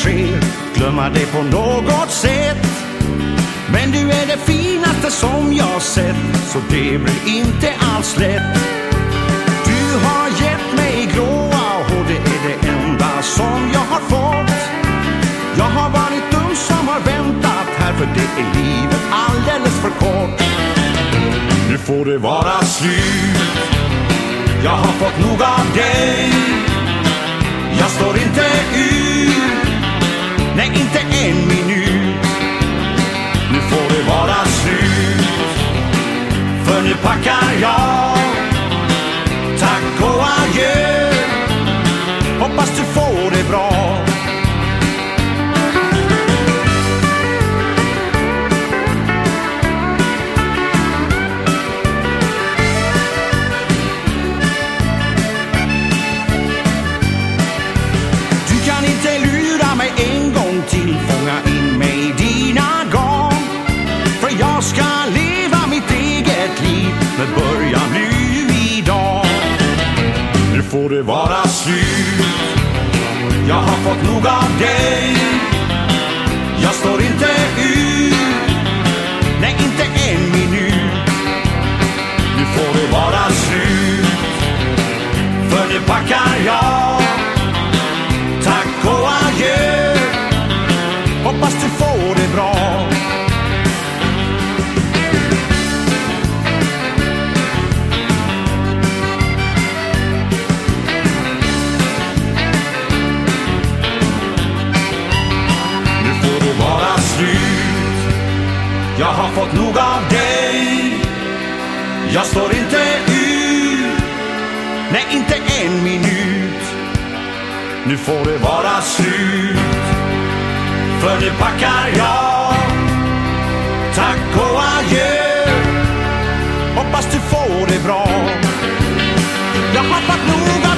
sker glömma dig på något sätt. Men du är det finaste som jag sett, så det blir inte alls lätt. Du har gett mig gråa och det är det enda som jag har fått. Jag har varit dum som har väntat här för det är livet alldeles för kort. Nu får det vara slut. Jag har fått nog av dig. Jag står inte ut. Packar jag. Med början nu idag. Nu får det vara slut. Jag har fått nog av dig. Jag står inte ut. Nej, inte en minut. Nu får det vara slut. För nu packar jag. Tack och adjö. Hoppas du får det bra. slut. Jag har fått nog av dig. Jag står inte ut. Nej, inte en minut. Nu får det vara slut. För nu packar jag. Tack och adjö. Hoppas du får det bra. Jag har fått nog av